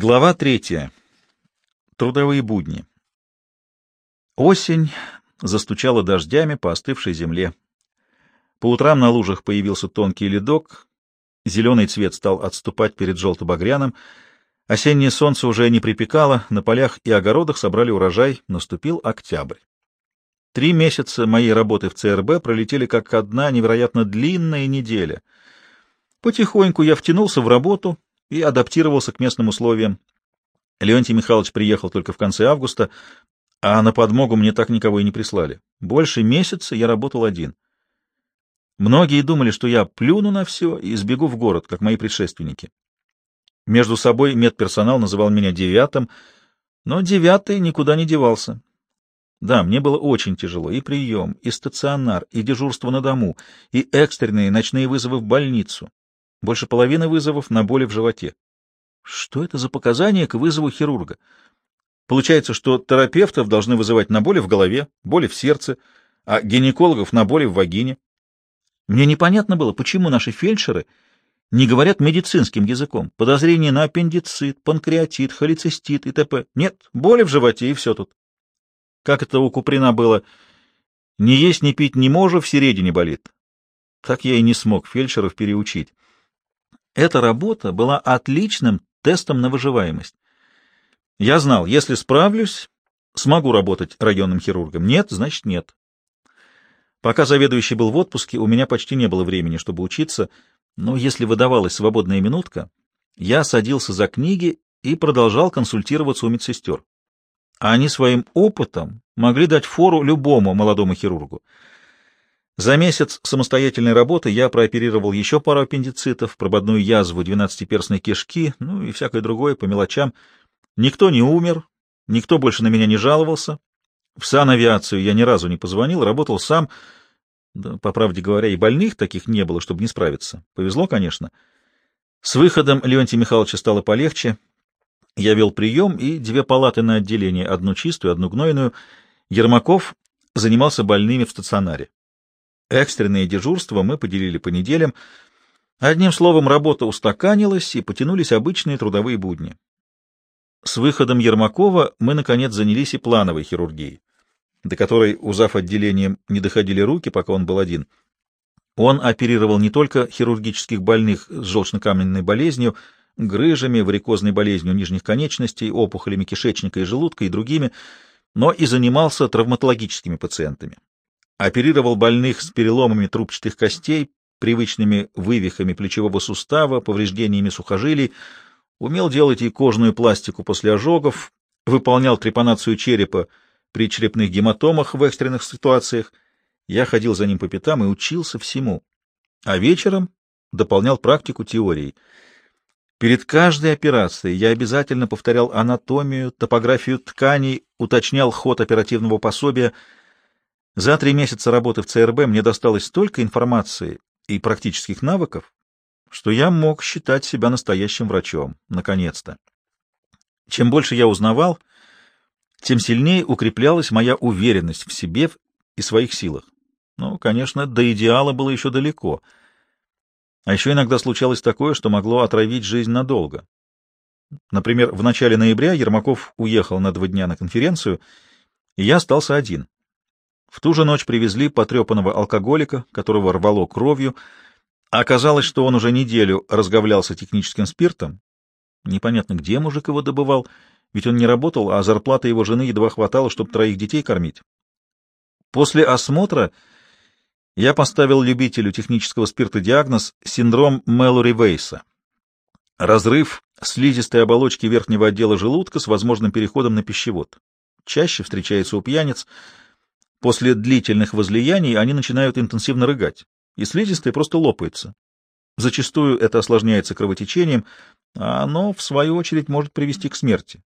Глава третья. Трудовые будни. Осень застучала дождями по остывшей земле. По утрам на лужах появился тонкий ледок, зеленый цвет стал отступать перед желто-багряным, осеннее солнце уже не припекало, на полях и огородах собрали урожай, наступил октябрь. Три месяца моей работы в ЦРБ пролетели как одна невероятно длинная неделя. Потихоньку я втянулся в работу и адаптировался к местным условиям. Леонтий Михайлович приехал только в конце августа, а на подмогу мне так никого и не прислали. Больше месяца я работал один. Многие думали, что я плюну на все и сбегу в город, как мои предшественники. Между собой медперсонал называл меня девятым, но девятый никуда не девался. Да, мне было очень тяжело. И прием, и стационар, и дежурство на дому, и экстренные ночные вызовы в больницу. Больше половины вызовов на боли в животе. Что это за показания к вызову хирурга? Получается, что терапевтов должны вызывать на боли в голове, боли в сердце, а гинекологов на боли в вагине. Мне непонятно было, почему наши фельдшеры не говорят медицинским языком. Подозрения на аппендицит, панкреатит, холецистит и т.п. Нет, боли в животе и все тут. Как это у Куприна было? Не есть, не пить не можу, в середине болит. Так я и не смог фельдшеров переучить. Эта работа была отличным тестом на выживаемость. Я знал, если справлюсь, смогу работать районным хирургом. Нет, значит нет. Пока заведующий был в отпуске, у меня почти не было времени, чтобы учиться, но если выдавалась свободная минутка, я садился за книги и продолжал консультироваться у медсестер. Они своим опытом могли дать фору любому молодому хирургу. За месяц самостоятельной работы я прооперировал еще пару аппендицитов, прободную язву двенадцатиперстной кишки, ну и всякое другое по мелочам. Никто не умер, никто больше на меня не жаловался. В санавиацию я ни разу не позвонил, работал сам. Да, по правде говоря, и больных таких не было, чтобы не справиться. Повезло, конечно. С выходом Леонтия Михайловича стало полегче. Я вел прием и две палаты на отделение, одну чистую, одну гнойную. Ермаков занимался больными в стационаре. Экстренные дежурства мы поделили по неделям. Одним словом, работа устаканилась, и потянулись обычные трудовые будни. С выходом Ермакова мы, наконец, занялись и плановой хирургией, до которой у зав. отделением не доходили руки, пока он был один. Он оперировал не только хирургических больных с желчно-каменной болезнью, грыжами, варикозной болезнью нижних конечностей, опухолями кишечника и желудка и другими, но и занимался травматологическими пациентами оперировал больных с переломами трубчатых костей, привычными вывихами плечевого сустава, повреждениями сухожилий, умел делать и кожную пластику после ожогов, выполнял трепанацию черепа при черепных гематомах в экстренных ситуациях. Я ходил за ним по пятам и учился всему. А вечером дополнял практику теорией. Перед каждой операцией я обязательно повторял анатомию, топографию тканей, уточнял ход оперативного пособия — за три месяца работы в ЦРБ мне досталось столько информации и практических навыков, что я мог считать себя настоящим врачом, наконец-то. Чем больше я узнавал, тем сильнее укреплялась моя уверенность в себе и своих силах. Ну, конечно, до идеала было еще далеко. А еще иногда случалось такое, что могло отравить жизнь надолго. Например, в начале ноября Ермаков уехал на два дня на конференцию, и я остался один. В ту же ночь привезли потрепанного алкоголика, которого рвало кровью. оказалось, что он уже неделю разговлялся техническим спиртом. Непонятно, где мужик его добывал, ведь он не работал, а зарплата его жены едва хватало, чтобы троих детей кормить. После осмотра я поставил любителю технического спирта диагноз синдром Мэлори Вейса. Разрыв слизистой оболочки верхнего отдела желудка с возможным переходом на пищевод. Чаще встречается у пьяниц — После длительных возлияний они начинают интенсивно рыгать, и слизистая просто лопается. Зачастую это осложняется кровотечением, а оно, в свою очередь, может привести к смерти.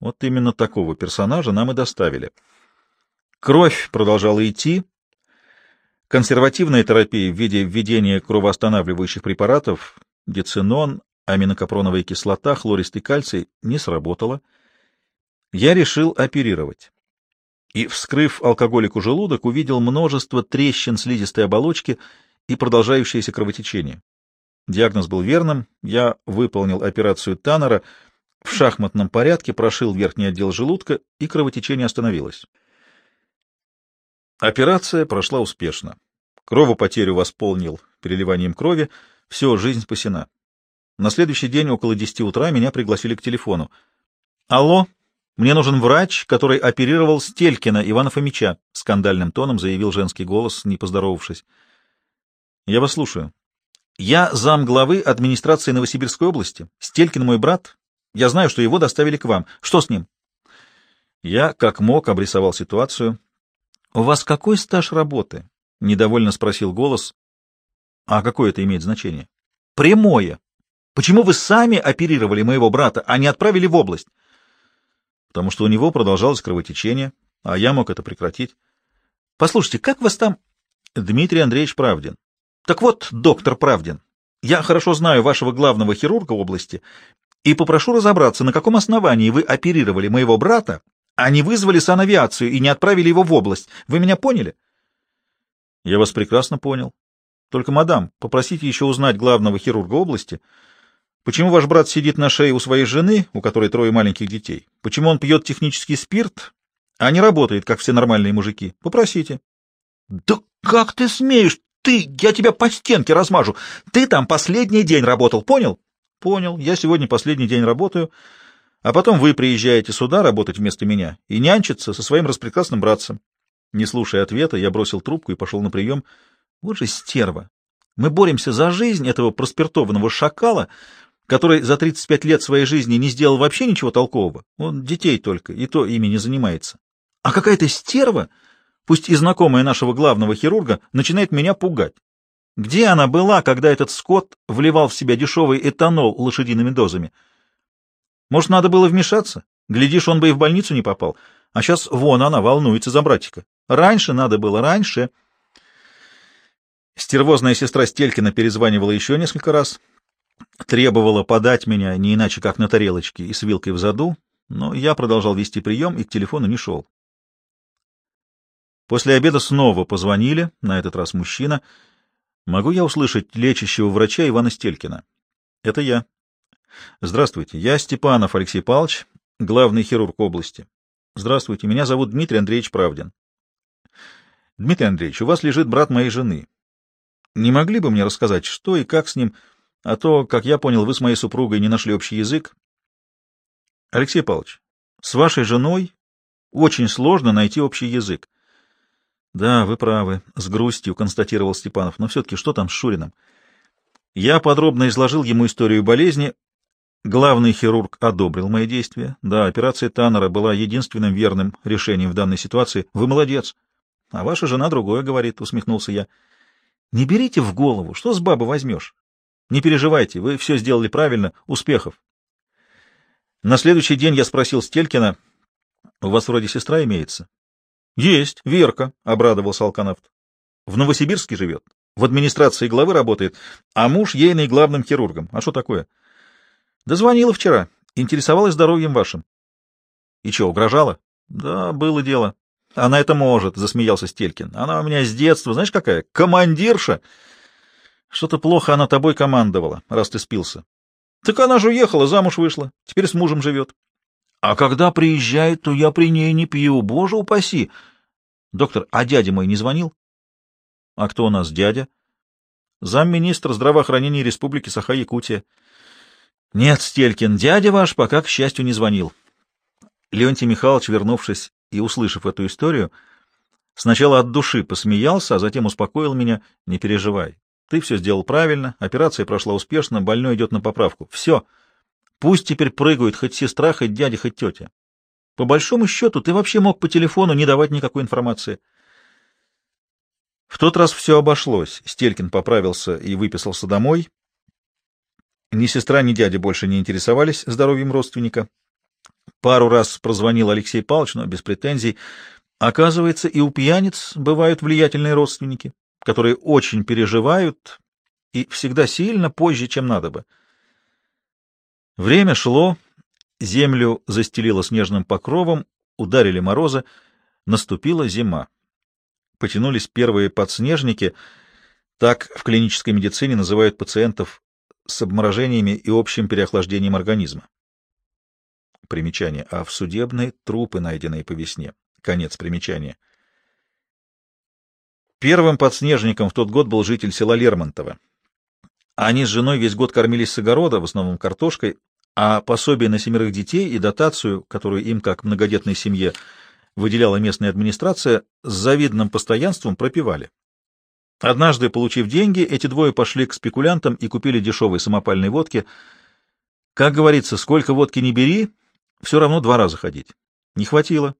Вот именно такого персонажа нам и доставили. Кровь продолжала идти. Консервативная терапия в виде введения кровоостанавливающих препаратов, дицинон, аминокапроновая кислота, хлористый кальций, не сработала. Я решил оперировать и, вскрыв алкоголику желудок, увидел множество трещин слизистой оболочки и продолжающееся кровотечение. Диагноз был верным, я выполнил операцию Таннера, в шахматном порядке прошил верхний отдел желудка, и кровотечение остановилось. Операция прошла успешно. Кровопотерю восполнил переливанием крови, все, жизнь спасена. На следующий день около десяти утра меня пригласили к телефону. «Алло, мне нужен врач, который оперировал Стелькина Ивана Фомича», — скандальным тоном заявил женский голос, не поздоровавшись. «Я вас слушаю. Я зам главы администрации Новосибирской области. Стелькин мой брат. Я знаю, что его доставили к вам. Что с ним?» Я, как мог, обрисовал ситуацию. «У вас какой стаж работы?» — недовольно спросил голос. «А какое это имеет значение?» «Прямое. Почему вы сами оперировали моего брата, а не отправили в область? Потому что у него продолжалось кровотечение, а я мог это прекратить. Послушайте, как вас там... Дмитрий Андреевич Правдин. Так вот, доктор Правдин, я хорошо знаю вашего главного хирурга области и попрошу разобраться, на каком основании вы оперировали моего брата, а не вызвали санавиацию и не отправили его в область. Вы меня поняли? Я вас прекрасно понял. Только, мадам, попросите еще узнать главного хирурга области, Почему ваш брат сидит на шее у своей жены, у которой трое маленьких детей? Почему он пьет технический спирт, а не работает, как все нормальные мужики? Попросите. — Да как ты смеешь? Ты, я тебя по стенке размажу. Ты там последний день работал, понял? — Понял. Я сегодня последний день работаю, а потом вы приезжаете сюда работать вместо меня и нянчиться со своим распрекрасным братцем. Не слушая ответа, я бросил трубку и пошел на прием. Вот же стерва. Мы боремся за жизнь этого проспиртованного шакала, который за 35 лет своей жизни не сделал вообще ничего толкового, он детей только, и то ими не занимается. А какая-то стерва, пусть и знакомая нашего главного хирурга, начинает меня пугать. Где она была, когда этот скот вливал в себя дешевый этанол лошадиными дозами? Может, надо было вмешаться? Глядишь, он бы и в больницу не попал. А сейчас вон она волнуется за братика. Раньше надо было, раньше. Стервозная сестра Стелькина перезванивала еще несколько раз — требовала подать меня не иначе, как на тарелочке и с вилкой в заду, но я продолжал вести прием и к телефону не шел. После обеда снова позвонили, на этот раз мужчина. Могу я услышать лечащего врача Ивана Стелькина? Это я. Здравствуйте, я Степанов Алексей Павлович, главный хирург области. Здравствуйте, меня зовут Дмитрий Андреевич Правдин. Дмитрий Андреевич, у вас лежит брат моей жены. Не могли бы мне рассказать, что и как с ним... А то, как я понял, вы с моей супругой не нашли общий язык. Алексей Павлович, с вашей женой очень сложно найти общий язык. Да, вы правы, с грустью констатировал Степанов. Но все-таки что там с Шуриным? Я подробно изложил ему историю болезни. Главный хирург одобрил мои действия. Да, операция Таннера была единственным верным решением в данной ситуации. Вы молодец. А ваша жена другое говорит, усмехнулся я. Не берите в голову, что с бабы возьмешь? Не переживайте, вы все сделали правильно. Успехов. На следующий день я спросил Стелькина, у вас вроде сестра имеется? Есть, Верка, — обрадовался Алканавт. В Новосибирске живет, в администрации главы работает, а муж ейный главным хирургом. А что такое? Дозвонила вчера, интересовалась здоровьем вашим. И что, угрожала? Да, было дело. Она это может, — засмеялся Стелькин. Она у меня с детства, знаешь какая? Командирша. Что-то плохо она тобой командовала, раз ты спился. Так она же уехала, замуж вышла, теперь с мужем живет. А когда приезжает, то я при ней не пью, боже упаси. Доктор, а дядя мой не звонил? А кто у нас дядя? Замминистра здравоохранения Республики Саха-Якутия. Нет, Стелькин, дядя ваш пока, к счастью, не звонил. Леонтий Михайлович, вернувшись и услышав эту историю, сначала от души посмеялся, а затем успокоил меня, не переживай. Ты все сделал правильно, операция прошла успешно, больной идет на поправку. Все. Пусть теперь прыгают хоть сестра, хоть дядя, хоть тетя. По большому счету, ты вообще мог по телефону не давать никакой информации. В тот раз все обошлось. Стелькин поправился и выписался домой. Ни сестра, ни дядя больше не интересовались здоровьем родственника. Пару раз прозвонил Алексей Павлович, но без претензий. Оказывается, и у пьяниц бывают влиятельные родственники которые очень переживают и всегда сильно позже, чем надо бы. Время шло, землю застелило снежным покровом, ударили морозы, наступила зима. Потянулись первые подснежники, так в клинической медицине называют пациентов с обморожениями и общим переохлаждением организма. примечание, а в судебные трупы, найденные по весне. Конец примечания. Первым подснежником в тот год был житель села Лермонтово. Они с женой весь год кормились с огорода, в основном картошкой, а пособие на семерых детей и дотацию, которую им, как многодетной семье, выделяла местная администрация, с завидным постоянством пропивали. Однажды, получив деньги, эти двое пошли к спекулянтам и купили дешевой самопальной водки. Как говорится, сколько водки не бери, все равно два раза ходить. Не хватило.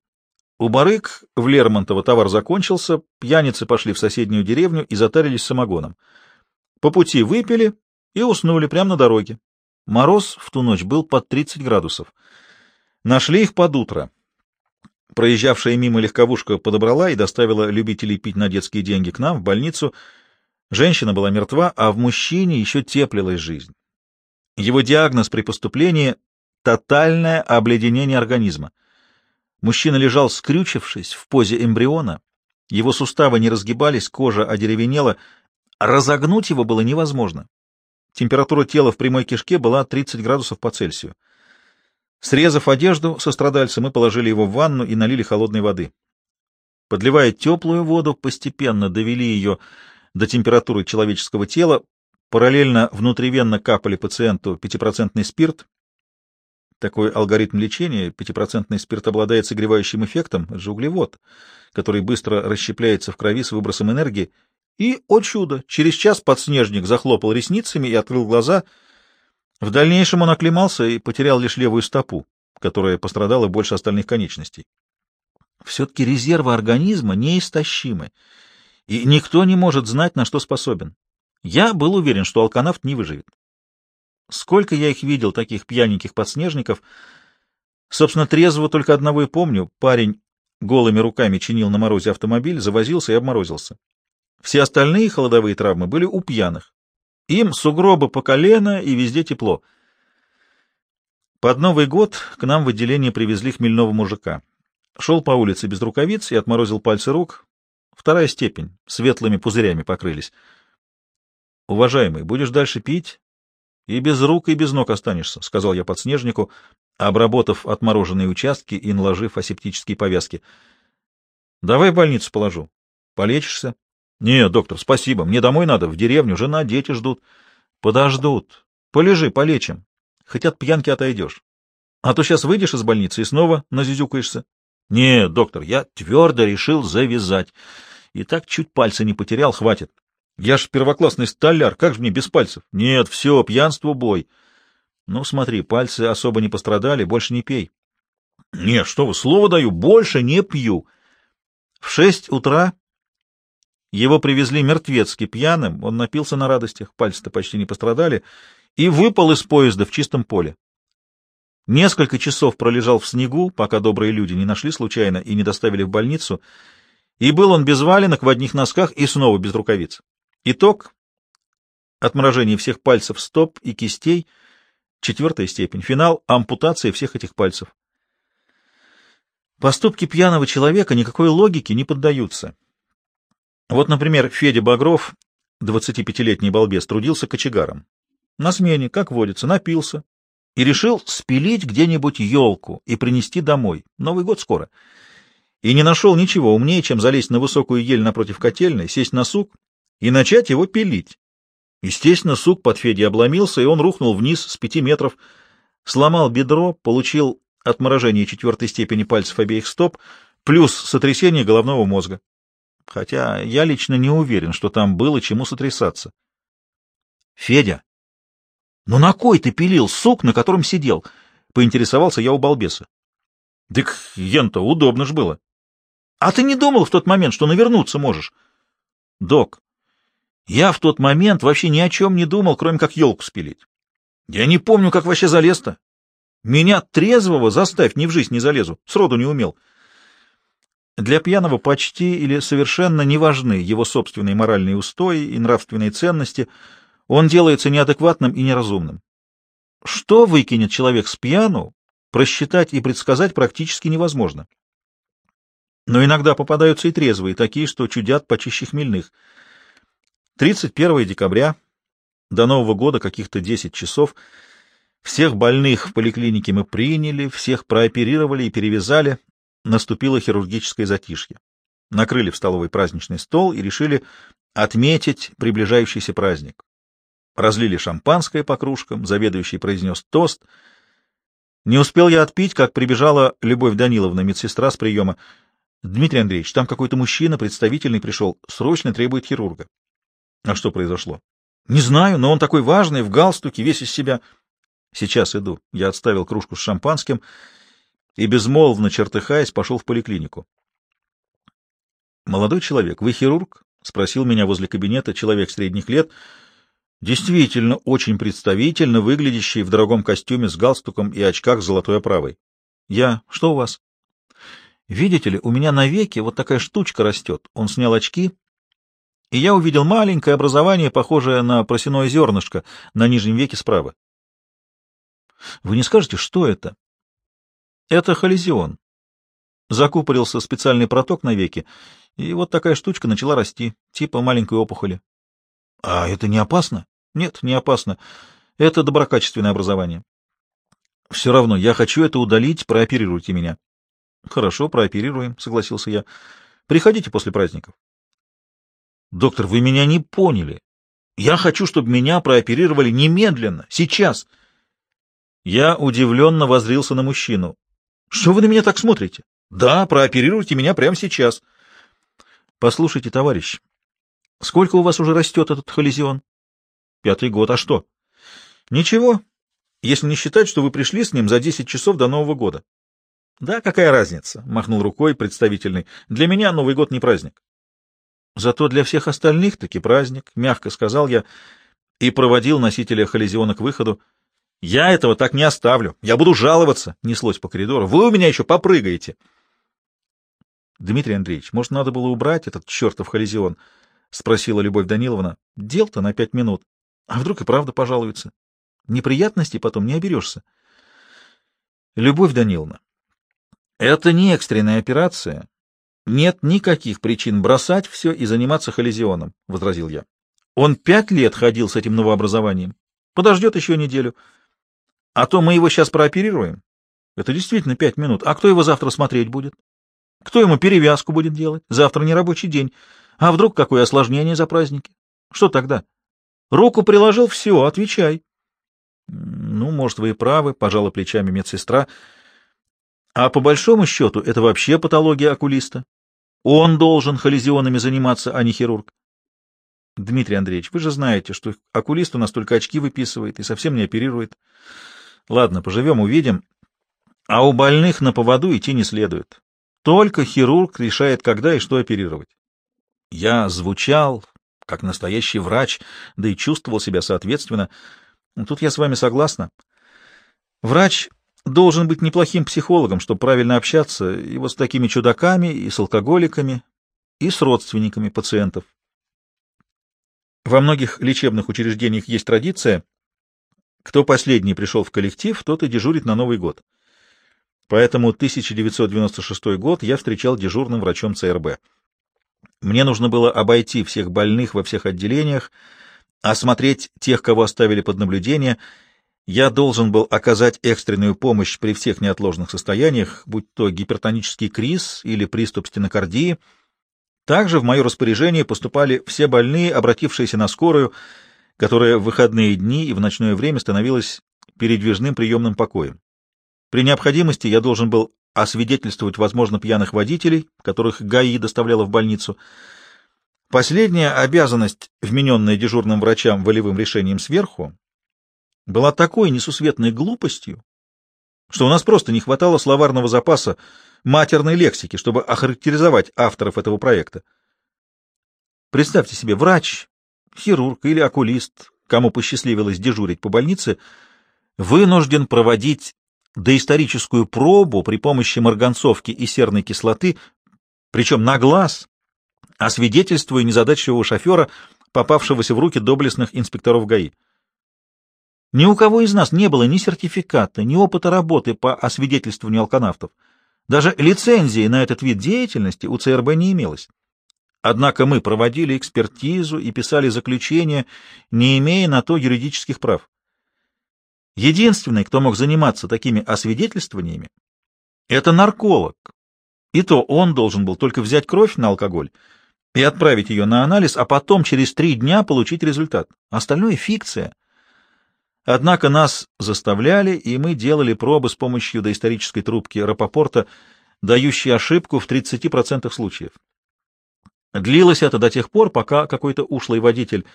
У барык в Лермонтово товар закончился, пьяницы пошли в соседнюю деревню и затарились самогоном. По пути выпили и уснули прямо на дороге. Мороз в ту ночь был под 30 градусов. Нашли их под утро. Проезжавшая мимо легковушка подобрала и доставила любителей пить на детские деньги к нам, в больницу. Женщина была мертва, а в мужчине еще теплилась жизнь. Его диагноз при поступлении — тотальное обледенение организма. Мужчина лежал скрючившись в позе эмбриона, его суставы не разгибались, кожа одеревенела, разогнуть его было невозможно. Температура тела в прямой кишке была 30 градусов по Цельсию. Срезав одежду со страдальца, мы положили его в ванну и налили холодной воды. Подливая теплую воду, постепенно довели ее до температуры человеческого тела, параллельно внутривенно капали пациенту 5% спирт. Такой алгоритм лечения, 5% спирт обладает согревающим эффектом, это же углевод, который быстро расщепляется в крови с выбросом энергии, и, о чудо, через час подснежник захлопал ресницами и открыл глаза — в дальнейшем он оклемался и потерял лишь левую стопу, которая пострадала больше остальных конечностей. Все-таки резервы организма неистощимы, и никто не может знать, на что способен. Я был уверен, что алканавт не выживет. Сколько я их видел, таких пьяненьких подснежников. Собственно, трезво только одного и помню. Парень голыми руками чинил на морозе автомобиль, завозился и обморозился. Все остальные холодовые травмы были у пьяных. Им сугробы по колено и везде тепло. Под Новый год к нам в отделение привезли хмельного мужика. Шел по улице без рукавиц и отморозил пальцы рук. Вторая степень, светлыми пузырями покрылись. — Уважаемый, будешь дальше пить? И без рук, и без ног останешься, — сказал я подснежнику, обработав отмороженные участки и наложив асептические повязки. — Давай в больницу положу. Полечишься? — Не, доктор, спасибо. Мне домой надо, в деревню. Жена, дети ждут. — Подождут. Полежи, полечим. Хоть от пьянки отойдешь. А то сейчас выйдешь из больницы и снова назюзюкаешься. — Не, доктор, я твердо решил завязать. И так чуть пальцы не потерял, хватит. Я ж первоклассный столяр, как же мне без пальцев? Нет, все, пьянство, бой. Ну, смотри, пальцы особо не пострадали, больше не пей. — Нет, что вы, слово даю, больше не пью. В шесть утра его привезли мертвецки пьяным, он напился на радостях, пальцы-то почти не пострадали, и выпал из поезда в чистом поле. Несколько часов пролежал в снегу, пока добрые люди не нашли случайно и не доставили в больницу, и был он без валенок, в одних носках и снова без рукавиц. Итог — отморожение всех пальцев стоп и кистей, четвертая степень, финал — ампутация всех этих пальцев. Поступки пьяного человека никакой логике не поддаются. Вот, например, Федя Багров, 25-летний балбес, трудился кочегаром. На смене, как водится, напился и решил спилить где-нибудь елку и принести домой. Новый год скоро. И не нашел ничего умнее, чем залезть на высокую ель напротив котельной, сесть на сук и начать его пилить. Естественно, сук под Федей обломился, и он рухнул вниз с пяти метров, сломал бедро, получил отморожение четвертой степени пальцев обеих стоп, плюс сотрясение головного мозга хотя я лично не уверен, что там было чему сотрясаться. — Федя, ну на кой ты пилил сук, на котором сидел? — поинтересовался я у балбеса. — Дык, ен-то удобно ж было. — А ты не думал в тот момент, что навернуться можешь? — Док, я в тот момент вообще ни о чем не думал, кроме как елку спилить. Я не помню, как вообще залез-то. Меня трезвого заставь ни в жизнь не залезу, сроду не умел. — для пьяного почти или совершенно не важны его собственные моральные устои и нравственные ценности, он делается неадекватным и неразумным. Что выкинет человек с пьяну, просчитать и предсказать практически невозможно. Но иногда попадаются и трезвые, такие, что чудят почище хмельных. 31 декабря, до Нового года каких-то 10 часов, Всех больных в поликлинике мы приняли, всех прооперировали и перевязали. Наступило хирургическое затишье. Накрыли в столовой праздничный стол и решили отметить приближающийся праздник. Разлили шампанское по кружкам, заведующий произнес тост. Не успел я отпить, как прибежала Любовь Даниловна, медсестра с приема. Дмитрий Андреевич, там какой-то мужчина, представительный, пришел, срочно требует хирурга. А что произошло? Не знаю, но он такой важный, в галстуке, весь из себя. Сейчас иду. Я отставил кружку с шампанским и, безмолвно чертыхаясь, пошел в поликлинику. Молодой человек, вы хирург? — спросил меня возле кабинета человек средних лет, действительно очень представительно выглядящий в дорогом костюме с галстуком и очках с золотой оправой. Я... Что у вас? Видите ли, у меня на веке вот такая штучка растет. Он снял очки, и я увидел маленькое образование, похожее на просяное зернышко на нижнем веке справа. Вы не скажете, что это? Это холезион. Закупорился специальный проток на веке, и вот такая штучка начала расти, типа маленькой опухоли. А это не опасно? Нет, не опасно. Это доброкачественное образование. Все равно, я хочу это удалить, прооперируйте меня. Хорошо, прооперируем, согласился я. Приходите после праздников. Доктор, вы меня не поняли. Я хочу, чтобы меня прооперировали немедленно, сейчас. Я удивленно возрился на мужчину. Что вы на меня так смотрите? Да, прооперируйте меня прямо сейчас. Послушайте, товарищ, сколько у вас уже растет этот холезион? Пятый год. А что? Ничего, если не считать, что вы пришли с ним за десять часов до Нового года. Да, какая разница? Махнул рукой представительный. Для меня Новый год не праздник. Зато для всех остальных таки праздник, мягко сказал я и проводил носителя холезиона к выходу. Я этого так не оставлю. Я буду жаловаться, неслось по коридору. Вы у меня еще попрыгаете. Дмитрий Андреевич, может, надо было убрать этот чертов холезион? Спросила Любовь Даниловна. Дел-то на пять минут. А вдруг и правда пожалуется? Неприятностей потом не оберешься. Любовь Даниловна, это не экстренная операция. Нет никаких причин бросать все и заниматься холезионом, — возразил я. Он пять лет ходил с этим новообразованием. Подождет еще неделю. А то мы его сейчас прооперируем. Это действительно пять минут. А кто его завтра смотреть будет? Кто ему перевязку будет делать? Завтра не рабочий день. А вдруг какое осложнение за праздники? Что тогда? Руку приложил, все, отвечай. Ну, может, вы и правы, пожала плечами медсестра. А по большому счету это вообще патология окулиста. Он должен холезионами заниматься, а не хирург. Дмитрий Андреевич, вы же знаете, что окулист у нас только очки выписывает и совсем не оперирует. Ладно, поживем, увидим. А у больных на поводу идти не следует. Только хирург решает, когда и что оперировать. Я звучал, как настоящий врач, да и чувствовал себя соответственно. Тут я с вами согласна. Врач должен быть неплохим психологом, чтобы правильно общаться и вот с такими чудаками, и с алкоголиками, и с родственниками пациентов. Во многих лечебных учреждениях есть традиция кто последний пришел в коллектив, тот и дежурит на Новый год. Поэтому 1996 год я встречал дежурным врачом ЦРБ. Мне нужно было обойти всех больных во всех отделениях, осмотреть тех, кого оставили под наблюдение. Я должен был оказать экстренную помощь при всех неотложных состояниях, будь то гипертонический криз или приступ стенокардии. Также в мое распоряжение поступали все больные, обратившиеся на скорую, которая в выходные дни и в ночное время становилась передвижным приемным покоем. При необходимости я должен был освидетельствовать, возможно, пьяных водителей, которых ГАИ доставляла в больницу. Последняя обязанность, вмененная дежурным врачам волевым решением сверху, была такой несусветной глупостью, что у нас просто не хватало словарного запаса матерной лексики, чтобы охарактеризовать авторов этого проекта. Представьте себе, врач хирург или окулист, кому посчастливилось дежурить по больнице, вынужден проводить доисторическую пробу при помощи марганцовки и серной кислоты, причем на глаз, освидетельствуя незадачливого шофера, попавшегося в руки доблестных инспекторов ГАИ. Ни у кого из нас не было ни сертификата, ни опыта работы по освидетельствованию алканавтов. Даже лицензии на этот вид деятельности у ЦРБ не имелось. Однако мы проводили экспертизу и писали заключение, не имея на то юридических прав. Единственный, кто мог заниматься такими освидетельствованиями, это нарколог. И то он должен был только взять кровь на алкоголь и отправить ее на анализ, а потом через три дня получить результат. Остальное — фикция. Однако нас заставляли, и мы делали пробы с помощью доисторической трубки Рапопорта, дающей ошибку в 30% случаев. Длилось это до тех пор, пока какой-то ушлый водитель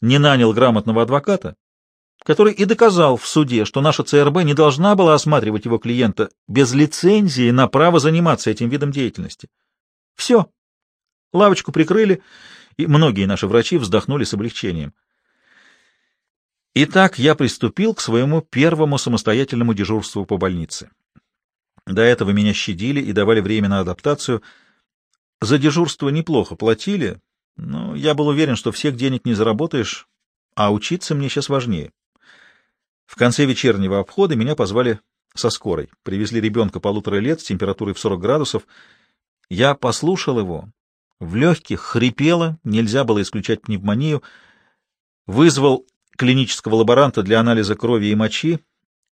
не нанял грамотного адвоката, который и доказал в суде, что наша ЦРБ не должна была осматривать его клиента без лицензии на право заниматься этим видом деятельности. Все. Лавочку прикрыли, и многие наши врачи вздохнули с облегчением. Итак, я приступил к своему первому самостоятельному дежурству по больнице. До этого меня щадили и давали время на адаптацию. За дежурство неплохо платили, но я был уверен, что всех денег не заработаешь, а учиться мне сейчас важнее. В конце вечернего обхода меня позвали со скорой. Привезли ребенка полутора лет с температурой в 40 градусов. Я послушал его. В легких хрипело, нельзя было исключать пневмонию. Вызвал клинического лаборанта для анализа крови и мочи,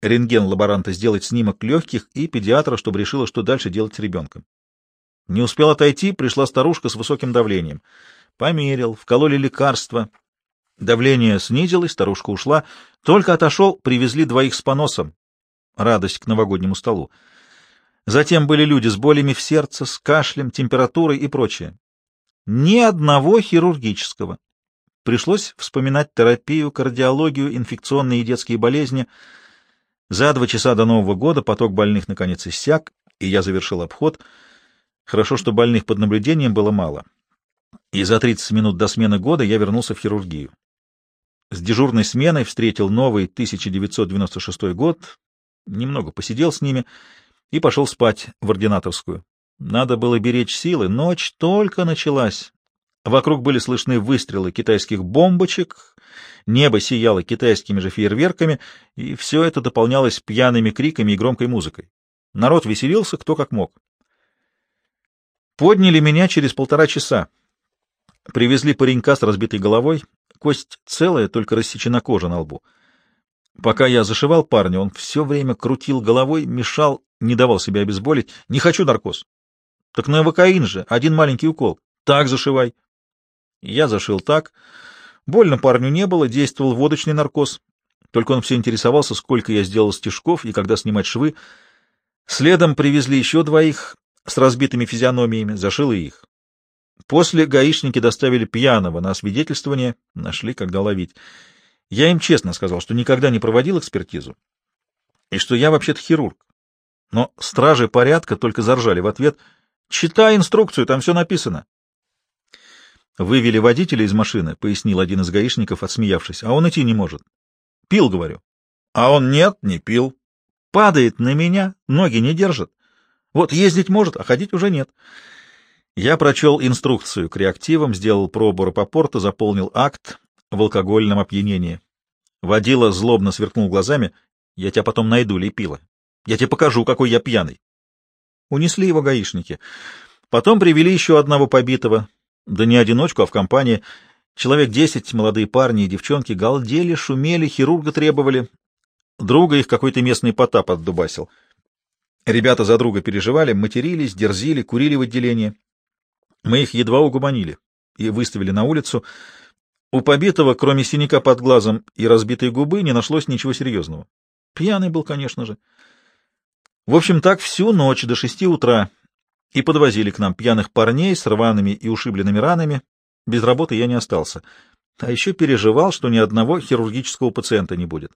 рентген лаборанта сделать снимок легких и педиатра, чтобы решила, что дальше делать с ребенком. Не успел отойти, пришла старушка с высоким давлением. Померил, вкололи лекарства. Давление снизилось, старушка ушла. Только отошел, привезли двоих с поносом. Радость к новогоднему столу. Затем были люди с болями в сердце, с кашлем, температурой и прочее. Ни одного хирургического. Пришлось вспоминать терапию, кардиологию, инфекционные и детские болезни. За два часа до Нового года поток больных наконец иссяк, и я завершил обход. Хорошо, что больных под наблюдением было мало. И за 30 минут до смены года я вернулся в хирургию. С дежурной сменой встретил новый 1996 год, немного посидел с ними и пошел спать в ординаторскую. Надо было беречь силы, ночь только началась. Вокруг были слышны выстрелы китайских бомбочек, небо сияло китайскими же фейерверками, и все это дополнялось пьяными криками и громкой музыкой. Народ веселился кто как мог. Подняли меня через полтора часа. Привезли паренька с разбитой головой, кость целая, только рассечена кожа на лбу. Пока я зашивал парня, он все время крутил головой, мешал, не давал себя обезболить. Не хочу наркоз. Так на навокаин же, один маленький укол. Так зашивай. Я зашил так. Больно парню не было, действовал водочный наркоз. Только он все интересовался, сколько я сделал стежков и когда снимать швы. Следом привезли еще двоих с разбитыми физиономиями, зашил и их. После гаишники доставили пьяного на освидетельствование, нашли, когда ловить. Я им честно сказал, что никогда не проводил экспертизу, и что я вообще-то хирург. Но стражи порядка только заржали в ответ. «Читай инструкцию, там все написано». Вывели водителя из машины, — пояснил один из гаишников, отсмеявшись, — а он идти не может. Пил, говорю. А он нет, не пил. Падает на меня, ноги не держит. Вот ездить может, а ходить уже нет. Я прочел инструкцию к реактивам, сделал пробу рапопорта, заполнил акт в алкогольном опьянении. Водила злобно сверкнул глазами. Я тебя потом найду, лепила. Я тебе покажу, какой я пьяный. Унесли его гаишники. Потом привели еще одного побитого, да не одиночку, а в компании. Человек десять, молодые парни и девчонки, галдели, шумели, хирурга требовали. Друга их какой-то местный потап отдубасил. Ребята за друга переживали, матерились, дерзили, курили в отделении. Мы их едва угуманили и выставили на улицу. У побитого, кроме синяка под глазом и разбитой губы, не нашлось ничего серьезного. Пьяный был, конечно же. В общем, так всю ночь до шести утра и подвозили к нам пьяных парней с рваными и ушибленными ранами. Без работы я не остался. А еще переживал, что ни одного хирургического пациента не будет.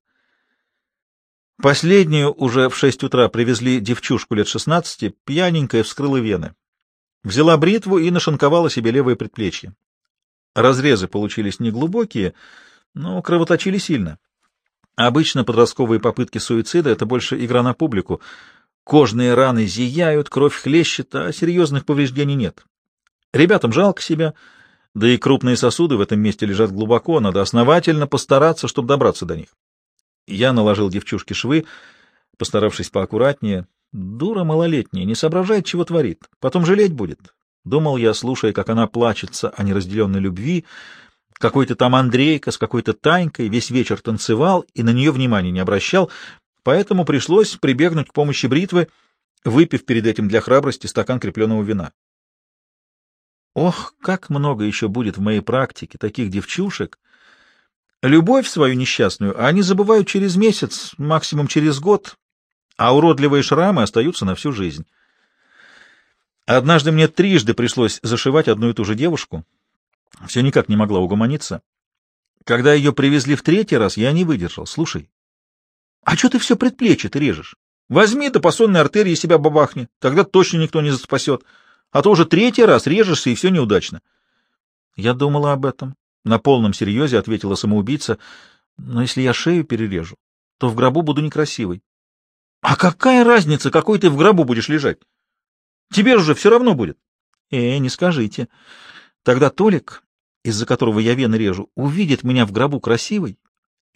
Последнюю уже в шесть утра привезли девчушку лет шестнадцати, пьяненькая вскрыла вены. Взяла бритву и нашинковала себе левое предплечье. Разрезы получились неглубокие, но кровоточили сильно. Обычно подростковые попытки суицида — это больше игра на публику — Кожные раны зияют, кровь хлещет, а серьезных повреждений нет. Ребятам жалко себя, да и крупные сосуды в этом месте лежат глубоко, надо основательно постараться, чтобы добраться до них. Я наложил девчушке швы, постаравшись поаккуратнее. Дура малолетняя, не соображает, чего творит. Потом жалеть будет. Думал я, слушая, как она плачется о неразделенной любви, Какой-то там Андрейка с какой-то Танькой весь вечер танцевал и на нее внимания не обращал, поэтому пришлось прибегнуть к помощи бритвы, выпив перед этим для храбрости стакан крепленного вина. Ох, как много еще будет в моей практике таких девчушек! Любовь свою несчастную они забывают через месяц, максимум через год, а уродливые шрамы остаются на всю жизнь. Однажды мне трижды пришлось зашивать одну и ту же девушку. Все никак не могла угомониться. Когда ее привезли в третий раз, я не выдержал. Слушай, а что ты все предплечье ты режешь? Возьми да по сонной артерии себя бабахни, тогда точно никто не спасет. А то уже третий раз режешься, и все неудачно. Я думала об этом. На полном серьезе ответила самоубийца. Но если я шею перережу, то в гробу буду некрасивой. А какая разница, какой ты в гробу будешь лежать? Тебе же все равно будет. Э, не скажите. Тогда Толик, из-за которого я вены режу, увидит меня в гробу красивой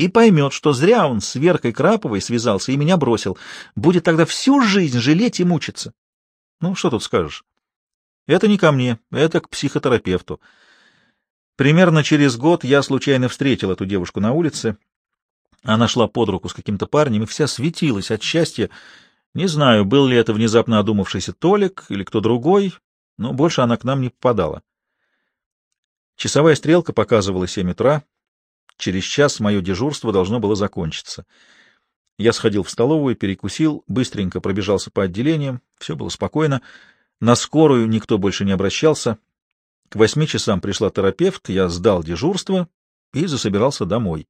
и поймет, что зря он с Веркой Краповой связался и меня бросил. Будет тогда всю жизнь жалеть и мучиться. Ну, что тут скажешь? Это не ко мне, это к психотерапевту. Примерно через год я случайно встретил эту девушку на улице. Она шла под руку с каким-то парнем и вся светилась от счастья. Не знаю, был ли это внезапно одумавшийся Толик или кто другой, но больше она к нам не попадала. Часовая стрелка показывала семь утра. Через час мое дежурство должно было закончиться. Я сходил в столовую, перекусил, быстренько пробежался по отделениям, все было спокойно. На скорую никто больше не обращался. К восьми часам пришла терапевт, я сдал дежурство и засобирался домой.